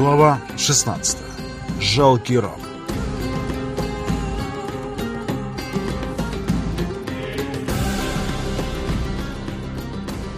Глава 16. Жалкий раб.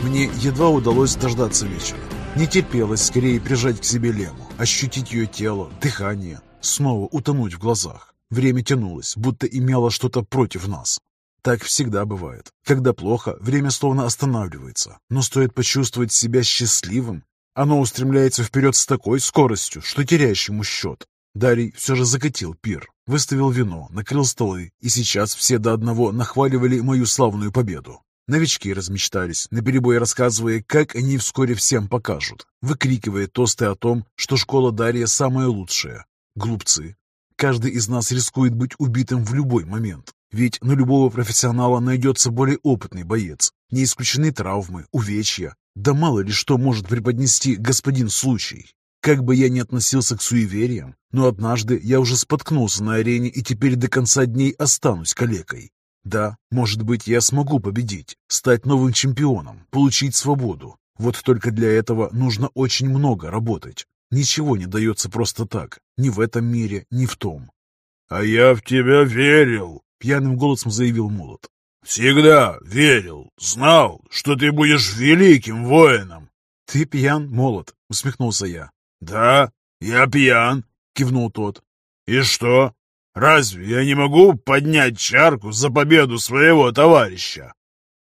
Мне едва удалось дождаться вечера. Не терпелось скорее прижать к себе Лему, ощутить ее тело, дыхание, снова утонуть в глазах. Время тянулось, будто имело что-то против нас. Так всегда бывает. Когда плохо, время словно останавливается, но стоит почувствовать себя счастливым, оно устремляется вперед с такой скоростью, что теряешь ему счет. Дарий все же закатил пир, выставил вино, накрыл столы, и сейчас все до одного нахваливали мою славную победу. Новички размечтались, наперебой рассказывая, как они вскоре всем покажут, выкрикивая тосты о том, что школа Дарья самая лучшая. Глупцы. Каждый из нас рискует быть убитым в любой момент, ведь на любого профессионала найдется более опытный боец. Не исключены травмы, увечья, да мало ли что может преподнести господин случай. Как бы я ни относился к суевериям, но однажды я уже споткнулся на арене и теперь до конца дней останусь калекой. Да, может быть, я смогу победить, стать новым чемпионом, получить свободу. Вот только для этого нужно очень много работать. Ничего не дается просто так, ни в этом мире, ни в том. — А я в тебя верил, — пьяным голосом заявил Молот. «Всегда верил, знал, что ты будешь великим воином». «Ты пьян, молод», — усмехнулся я. «Да, я пьян», — кивнул тот. «И что? Разве я не могу поднять чарку за победу своего товарища?»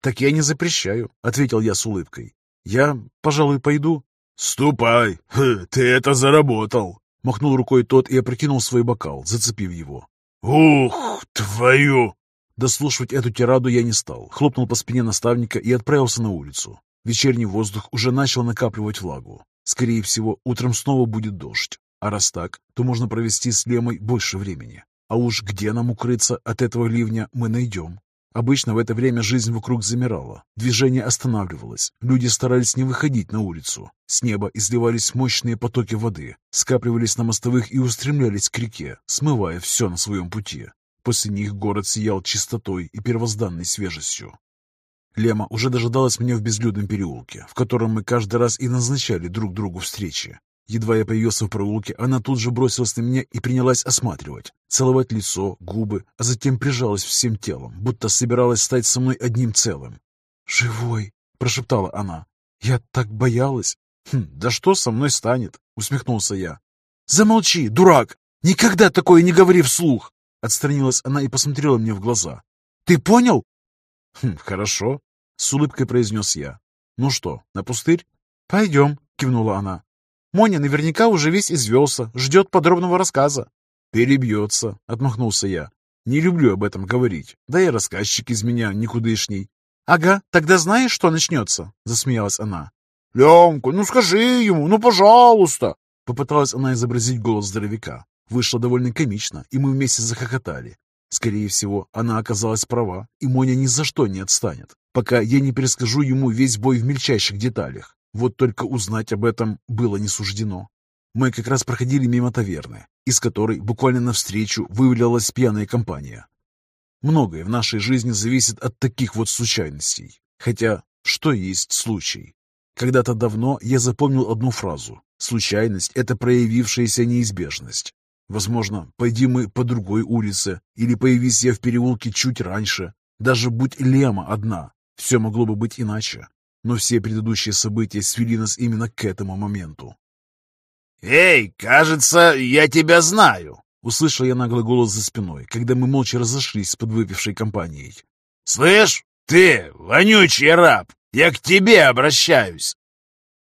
«Так я не запрещаю», — ответил я с улыбкой. «Я, пожалуй, пойду». «Ступай, ты это заработал», — махнул рукой тот и опрокинул свой бокал, зацепив его. «Ух, твою!» Дослушивать эту тираду я не стал, хлопнул по спине наставника и отправился на улицу. Вечерний воздух уже начал накапливать влагу. Скорее всего, утром снова будет дождь. А раз так, то можно провести с Лемой больше времени. А уж где нам укрыться от этого ливня, мы найдем. Обычно в это время жизнь вокруг замирала, движение останавливалось, люди старались не выходить на улицу. С неба изливались мощные потоки воды, скапливались на мостовых и устремлялись к реке, смывая все на своем пути. После них город сиял чистотой и первозданной свежестью. Лема уже дожидалась меня в безлюдном переулке, в котором мы каждый раз и назначали друг другу встречи. Едва я появился в проулке, она тут же бросилась на меня и принялась осматривать, целовать лицо, губы, а затем прижалась всем телом, будто собиралась стать со мной одним целым. «Живой!» — прошептала она. «Я так боялась!» «Хм, да что со мной станет?» — усмехнулся я. «Замолчи, дурак! Никогда такое не говори вслух!» Отстранилась она и посмотрела мне в глаза. «Ты понял?» хм, «Хорошо», — с улыбкой произнес я. «Ну что, на пустырь?» «Пойдем», — кивнула она. «Моня наверняка уже весь извелся, ждет подробного рассказа». «Перебьется», — отмахнулся я. «Не люблю об этом говорить, да и рассказчик из меня никудышний». «Ага, тогда знаешь, что начнется?» — засмеялась она. «Лемка, ну скажи ему, ну пожалуйста!» Попыталась она изобразить голос здоровяка. Вышло довольно комично, и мы вместе захохотали. Скорее всего, она оказалась права, и Моня ни за что не отстанет, пока я не перескажу ему весь бой в мельчайших деталях. Вот только узнать об этом было не суждено. Мы как раз проходили мимо таверны, из которой буквально навстречу вывалилась пьяная компания. Многое в нашей жизни зависит от таких вот случайностей. Хотя, что есть случай? Когда-то давно я запомнил одну фразу. Случайность – это проявившаяся неизбежность. Возможно, пойди мы по другой улице, или появись я в переулке чуть раньше. Даже будь Лема одна, все могло бы быть иначе. Но все предыдущие события свели нас именно к этому моменту. «Эй, кажется, я тебя знаю!» Услышал я наглый голос за спиной, когда мы молча разошлись с подвыпившей компанией. «Слышь, ты, вонючий раб, я к тебе обращаюсь!»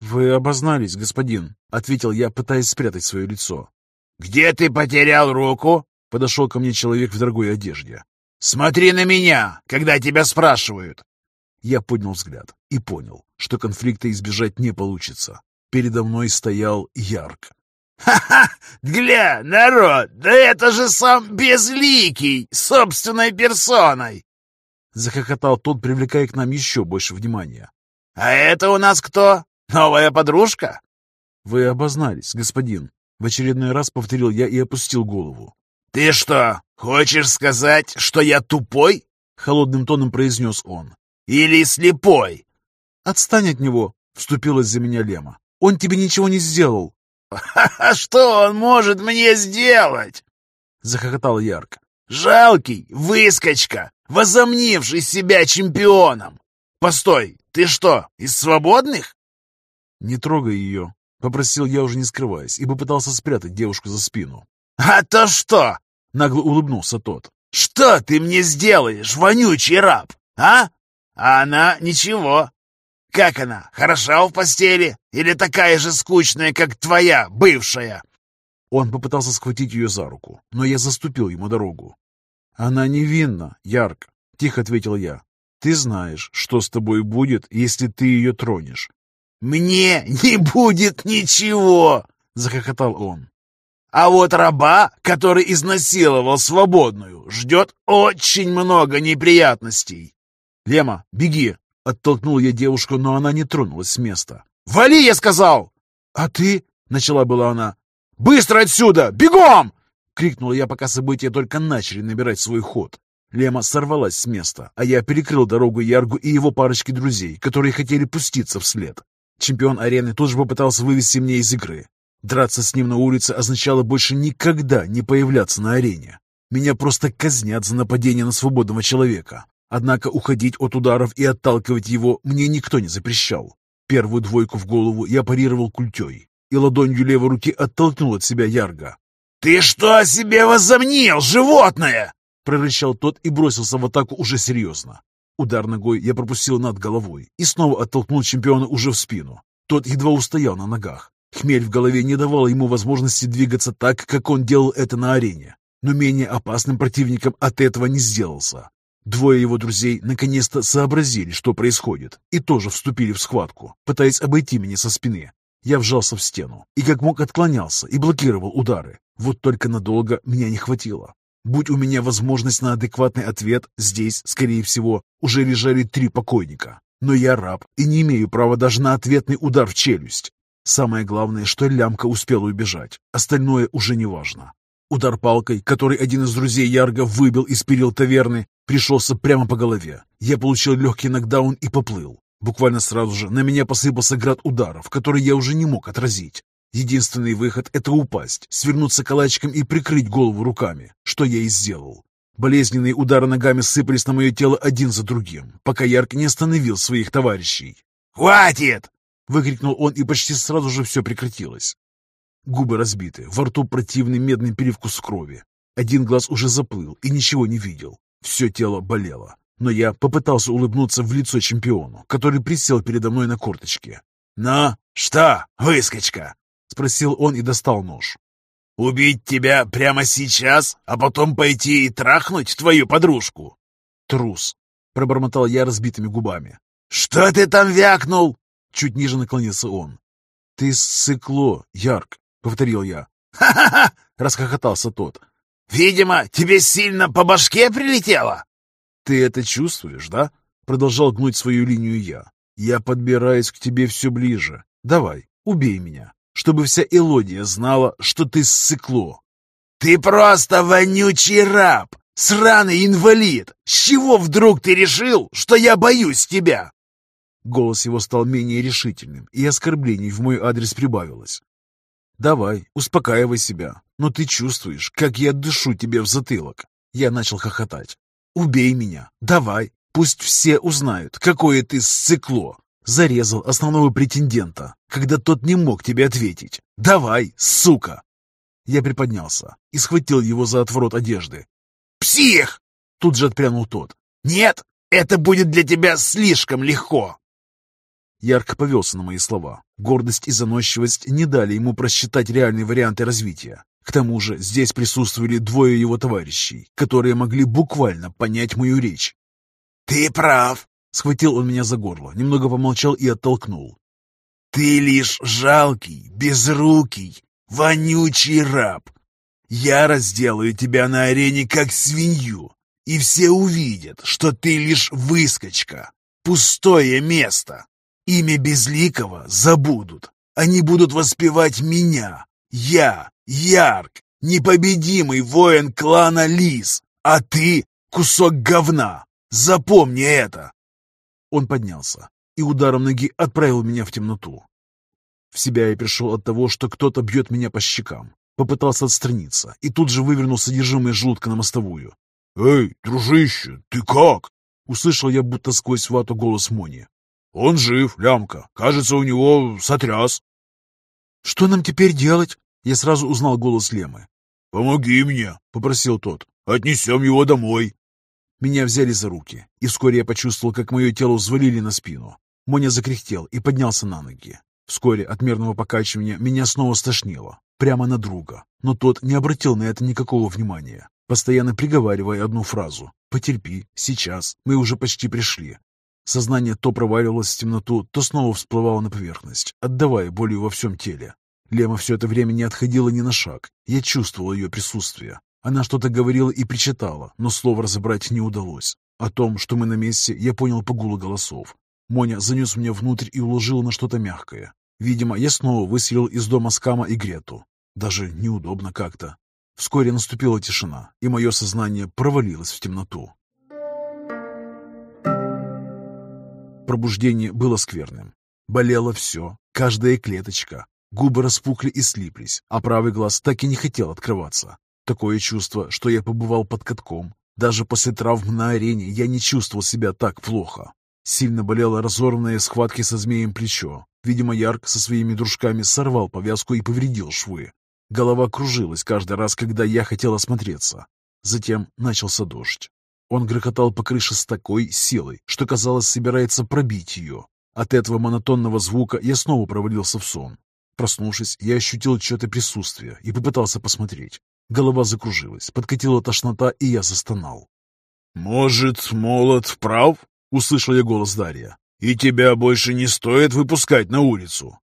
«Вы обознались, господин», — ответил я, пытаясь спрятать свое лицо. «Где ты потерял руку?» — подошел ко мне человек в дорогой одежде. «Смотри на меня, когда тебя спрашивают!» Я поднял взгляд и понял, что конфликта избежать не получится. Передо мной стоял Ярк. «Ха-ха! Гля, народ, да это же сам Безликий, собственной персоной!» Захохотал тот, привлекая к нам еще больше внимания. «А это у нас кто? Новая подружка?» «Вы обознались, господин», в очередной раз повторил я и опустил голову. «Ты что, хочешь сказать, что я тупой?» Холодным тоном произнес он. «Или слепой?» «Отстань от него!» — вступилась за меня Лема. «Он тебе ничего не сделал!» «А что он может мне сделать?» — захохотал Ярк. «Жалкий выскочка, возомнивший себя чемпионом! Постой, ты что, из свободных?» «Не трогай ее», — попросил я, уже не скрываясь, и попытался спрятать девушку за спину. «А то что?» — нагло улыбнулся тот. «Что ты мне сделаешь, вонючий раб, а? А она ничего. Как она, хороша в постели? Или такая же скучная, как твоя, бывшая?» Он попытался схватить ее за руку, но я заступил ему дорогу. «Она невинна, Ярк», — тихо ответил я. «Ты знаешь, что с тобой будет, если ты ее тронешь». «Мне не будет ничего!» — захохотал он. «А вот раба, который изнасиловал свободную, ждет очень много неприятностей». «Лема, беги!» — оттолкнул я девушку, но она не тронулась с места. «Вали, я сказал!» «А ты?» — начала была она. «Быстро отсюда! Бегом!» — крикнул я, пока события только начали набирать свой ход. Лема сорвалась с места, а я перекрыл дорогу Яргу и его парочке друзей, которые хотели пуститься вслед. Чемпион арены тут же попытался вывести меня из игры. Драться с ним на улице означало больше никогда не появляться на арене. Меня просто казнят за нападение на свободного человека. Однако уходить от ударов и отталкивать его мне никто не запрещал. Первую двойку в голову я парировал культей и ладонью левой руки оттолкнул от себя Ярга. «Ты что о себе возомнил, животное?» прорычал тот и бросился в атаку уже серьезно. Удар ногой я пропустил над головой и снова оттолкнул чемпиона уже в спину. Тот едва устоял на ногах. Хмель в голове не давал ему возможности двигаться так, как он делал это на арене. Но менее опасным противником от этого не сделался. Двое его друзей наконец-то сообразили, что происходит, и тоже вступили в схватку, пытаясь обойти меня со спины. Я вжался в стену и как мог отклонялся и блокировал удары. Вот только надолго меня не хватило. Будь у меня возможность на адекватный ответ, здесь, скорее всего, уже лежали три покойника. Но я раб и не имею права даже на ответный удар в челюсть. Самое главное, что лямка успела убежать. Остальное уже не важно. Удар палкой, который один из друзей Ярга выбил из перил таверны, пришелся прямо по голове. Я получил легкий нокдаун и поплыл. Буквально сразу же на меня посыпался град ударов, который я уже не мог отразить. Единственный выход — это упасть, свернуться калачиком и прикрыть голову руками, что я и сделал. Болезненные удары ногами сыпались на мое тело один за другим, пока Ярк не остановил своих товарищей. «Хватит!» — выкрикнул он, и почти сразу же все прекратилось. Губы разбиты, во рту противный медный перевкус крови. Один глаз уже заплыл и ничего не видел. Все тело болело. Но я попытался улыбнуться в лицо чемпиону, который присел передо мной на корточке. «Ну, что, выскочка?» — спросил он и достал нож. «Убить тебя прямо сейчас, а потом пойти и трахнуть твою подружку?» «Трус!» — пробормотал я разбитыми губами. «Что ты там вякнул?» Чуть ниже наклонился он. «Ты ссыкло, Ярк!» — повторил я. «Ха-ха-ха!» — расхохотался тот. «Видимо, тебе сильно по башке прилетело?» «Ты это чувствуешь, да?» — продолжал гнуть свою линию я. «Я подбираюсь к тебе все ближе. Давай, убей меня!» Чтобы вся Элодия знала, что ты ссыкло. «Ты просто вонючий раб! Сраный инвалид! С чего вдруг ты решил, что я боюсь тебя?» Голос его стал менее решительным, и оскорблений в мой адрес прибавилось. «Давай, успокаивай себя, но ты чувствуешь, как я дышу тебе в затылок». Я начал хохотать. «Убей меня, давай, пусть все узнают, какое ты ссыкло, Зарезал основного претендента, когда тот не мог тебе ответить. «Давай, сука!» Я приподнялся и схватил его за отворот одежды. «Псих!» Тут же отпрянул тот. «Нет, это будет для тебя слишком легко!» Ярко повелся на мои слова. Гордость и заносчивость не дали ему просчитать реальные варианты развития. К тому же здесь присутствовали двое его товарищей, которые могли буквально понять мою речь. «Ты прав. Схватил он меня за горло, немного помолчал и оттолкнул. «Ты лишь жалкий, безрукий, вонючий раб. Я разделаю тебя на арене как свинью, и все увидят, что ты лишь выскочка, пустое место. Имя Безликого забудут. Они будут воспевать меня. Я, Ярк, непобедимый воин клана Лис, а ты — кусок говна. Запомни это. Он поднялся и ударом ноги отправил меня в темноту. В себя я пришел от того, что кто-то бьет меня по щекам. Попытался отстраниться и тут же вывернул содержимое желудка на мостовую. «Эй, дружище, ты как?» Услышал я будто сквозь вату голос Мони. «Он жив, лямка. Кажется, у него сотряс». «Что нам теперь делать?» Я сразу узнал голос Лемы. «Помоги мне», — попросил тот. «Отнесем его домой». Меня взяли за руки, и вскоре я почувствовал, как мое тело взвалили на спину. Моня закряхтел и поднялся на ноги. Вскоре от мерного покачивания меня снова стошнило, прямо на друга, но тот не обратил на это никакого внимания, постоянно приговаривая одну фразу «Потерпи, сейчас, мы уже почти пришли». Сознание то проваливалось в темноту, то снова всплывало на поверхность, отдавая болью во всем теле. Лема все это время не отходила ни на шаг, я чувствовал ее присутствие. Она что-то говорила и причитала, но слов разобрать не удалось. О том, что мы на месте, я понял по гулу голосов. Моня занес меня внутрь и уложил на что-то мягкое. Видимо, я снова выселил из дома Скама и Грету. Даже неудобно как-то. Вскоре наступила тишина, и мое сознание провалилось в темноту. Пробуждение было скверным. Болело все, каждая клеточка. Губы распухли и слиплись, а правый глаз так и не хотел открываться. Такое чувство, что я побывал под катком. Даже после травм на арене я не чувствовал себя так плохо. Сильно болело разорванное схватки со змеем плечо. Видимо, Ярк со своими дружками сорвал повязку и повредил швы. Голова кружилась каждый раз, когда я хотел осмотреться. Затем начался дождь. Он грохотал по крыше с такой силой, что, казалось, собирается пробить ее. От этого монотонного звука я снова провалился в сон. Проснувшись, я ощутил чье-то присутствие и попытался посмотреть. Голова закружилась, подкатила тошнота, и я застонал. «Может, молот прав?» — услышал я голос Дарья. «И тебя больше не стоит выпускать на улицу».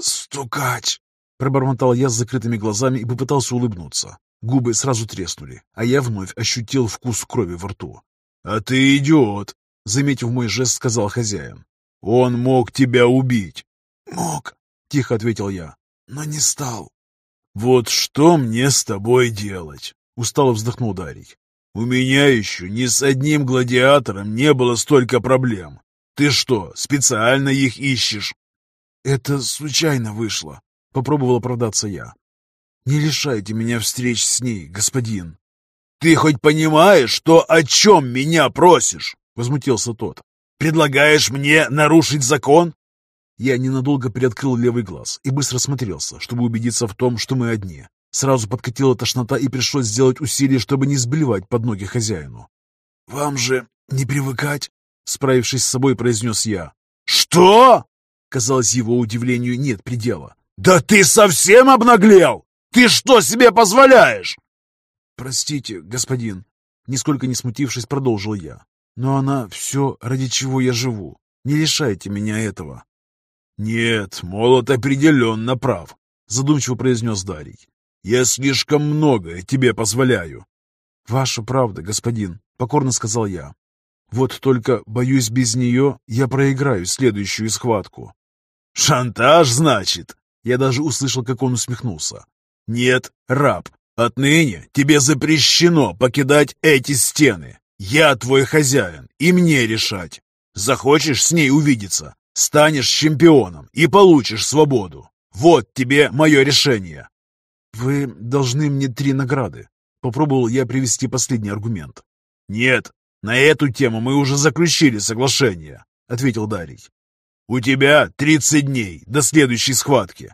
«Стукач!» — пробормотал я с закрытыми глазами и попытался улыбнуться. Губы сразу треснули, а я вновь ощутил вкус крови во рту. «А ты идиот!» — заметив мой жест, сказал хозяин. «Он мог тебя убить!» «Мог!» — тихо ответил я. «Но не стал!» «Вот что мне с тобой делать?» — устало вздохнул Дарий. У меня еще ни с одним гладиатором не было столько проблем. Ты что, специально их ищешь? Это случайно вышло, попробовал оправдаться я. Не лишайте меня встреч с ней, господин. Ты хоть понимаешь, что о чем меня просишь? Возмутился тот. Предлагаешь мне нарушить закон? Я ненадолго приоткрыл левый глаз и быстро смотрелся, чтобы убедиться в том, что мы одни. Сразу подкатила тошнота и пришлось сделать усилие, чтобы не сблевать под ноги хозяину. «Вам же не привыкать?» — справившись с собой, произнес я. «Что?» Казалось, его удивлению нет предела. «Да ты совсем обнаглел! Ты что себе позволяешь?» «Простите, господин», — нисколько не смутившись, продолжил я. «Но она все, ради чего я живу. Не лишайте меня этого». «Нет, молот определенно прав», — задумчиво произнес Дарий. Я слишком многое тебе позволяю. Ваша правда, господин, покорно сказал я. Вот только, боюсь, без нее я проиграю следующую схватку. Шантаж, значит? Я даже услышал, как он усмехнулся. Нет, раб, отныне тебе запрещено покидать эти стены. Я твой хозяин, и мне решать. Захочешь с ней увидеться, станешь чемпионом и получишь свободу. Вот тебе мое решение. «Вы должны мне три награды», — попробовал я привести последний аргумент. «Нет, на эту тему мы уже заключили соглашение», — ответил Дарий. «У тебя тридцать дней до следующей схватки».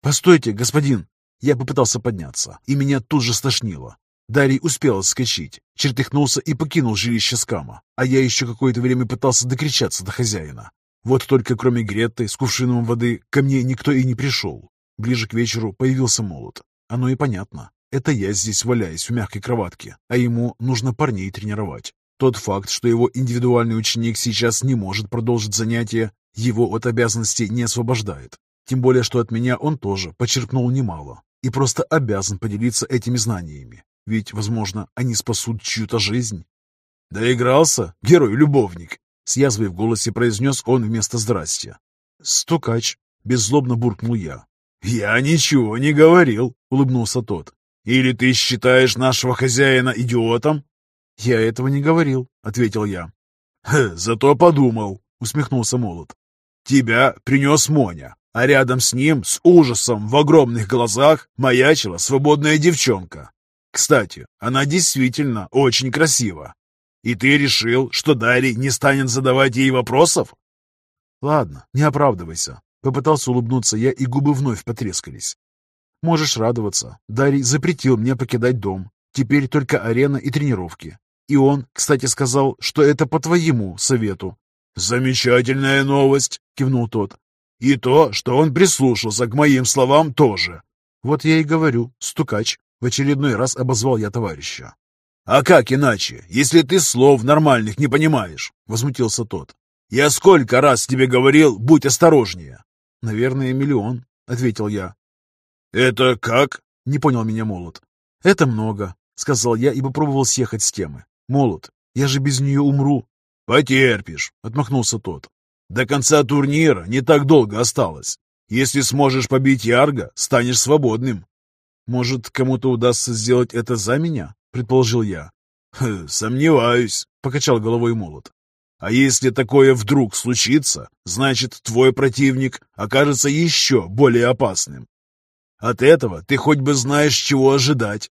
«Постойте, господин!» Я попытался подняться, и меня тут же стошнило. Дарий успел отскочить, чертыхнулся и покинул жилище Скама, а я еще какое-то время пытался докричаться до хозяина. Вот только кроме Гретты с кувшином воды ко мне никто и не пришел. Ближе к вечеру появился молот. Оно и понятно. Это я здесь валяюсь в мягкой кроватке, а ему нужно парней тренировать. Тот факт, что его индивидуальный ученик сейчас не может продолжить занятия, его от обязанностей не освобождает. Тем более, что от меня он тоже почерпнул немало и просто обязан поделиться этими знаниями. Ведь, возможно, они спасут чью-то жизнь. «Доигрался, герой-любовник!» С язвой в голосе произнес он вместо «здрасте». «Стукач!» — беззлобно буркнул я. «Я ничего не говорил», — улыбнулся тот. «Или ты считаешь нашего хозяина идиотом?» «Я этого не говорил», — ответил я. «Зато подумал», — усмехнулся Молот. «Тебя принес Моня, а рядом с ним, с ужасом в огромных глазах, маячила свободная девчонка. Кстати, она действительно очень красива. И ты решил, что Дарий не станет задавать ей вопросов? Ладно, не оправдывайся. Попытался улыбнуться я, и губы вновь потрескались. Можешь радоваться. Дарий запретил мне покидать дом. Теперь только арена и тренировки. И он, кстати, сказал, что это по твоему совету. «Замечательная новость!» — кивнул тот. И то, что он прислушался к моим словам тоже. Вот я и говорю, стукач. В очередной раз обозвал я товарища. «А как иначе, если ты слов нормальных не понимаешь?» — возмутился тот. «Я сколько раз тебе говорил, будь осторожнее!» «Наверное, миллион», — ответил я. «Это как?» — не понял меня Молот. «Это много», — сказал я и попробовал съехать с темы. «Молот, я же без нее умру». «Потерпишь», — отмахнулся тот. До конца турнира не так долго осталось. Если сможешь побить Ярга, станешь свободным. Может, кому-то удастся сделать это за меня? Предположил я. Сомневаюсь, покачал головой молот. А если такое вдруг случится, значит, твой противник окажется еще более опасным. От этого ты хоть бы знаешь, чего ожидать.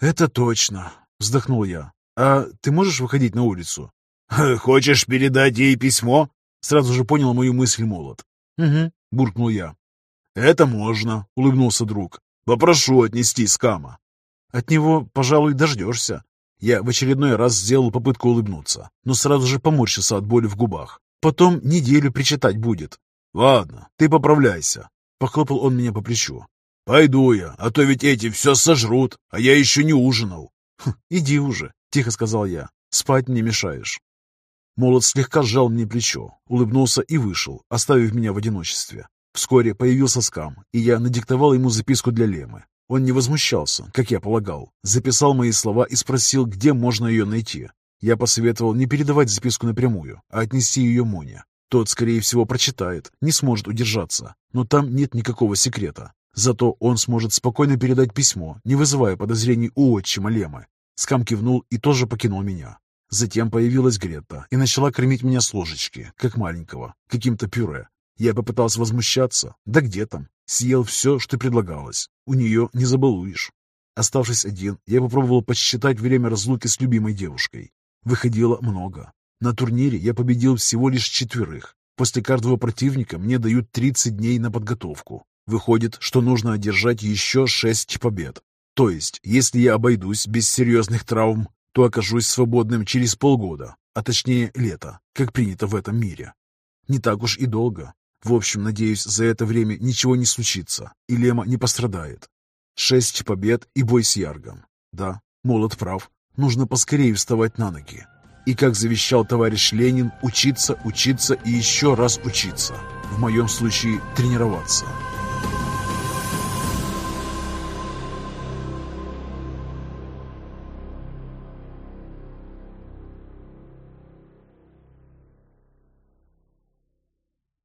Это точно, вздохнул я. А ты можешь выходить на улицу? Хочешь передать ей письмо? Сразу же понял мою мысль молот. «Угу», — буркнул я. «Это можно», — улыбнулся друг. «Попрошу отнести скама». «От него, пожалуй, дождешься». Я в очередной раз сделал попытку улыбнуться, но сразу же поморщился от боли в губах. Потом неделю причитать будет. «Ладно, ты поправляйся», — похлопал он меня по плечу. «Пойду я, а то ведь эти все сожрут, а я еще не ужинал». «Хм, «Иди уже», — тихо сказал я. «Спать не мешаешь». Молот слегка сжал мне плечо, улыбнулся и вышел, оставив меня в одиночестве. Вскоре появился скам, и я надиктовал ему записку для Лемы. Он не возмущался, как я полагал, записал мои слова и спросил, где можно ее найти. Я посоветовал не передавать записку напрямую, а отнести ее Моне. Тот, скорее всего, прочитает, не сможет удержаться, но там нет никакого секрета. Зато он сможет спокойно передать письмо, не вызывая подозрений у отчима Лемы. Скам кивнул и тоже покинул меня. Затем появилась Грета и начала кормить меня с ложечки, как маленького, каким-то пюре. Я попытался возмущаться. Да где там? Съел все, что предлагалось. У нее не забалуешь. Оставшись один, я попробовал подсчитать время разлуки с любимой девушкой. Выходило много. На турнире я победил всего лишь четверых. После каждого противника мне дают 30 дней на подготовку. Выходит, что нужно одержать еще 6 побед. То есть, если я обойдусь без серьезных травм, то окажусь свободным через полгода, а точнее лето, как принято в этом мире. Не так уж и долго. В общем, надеюсь, за это время ничего не случится, и Лема не пострадает. Шесть побед и бой с Яргом. Да, молод прав, нужно поскорее вставать на ноги. И, как завещал товарищ Ленин, учиться, учиться и еще раз учиться. В моем случае тренироваться.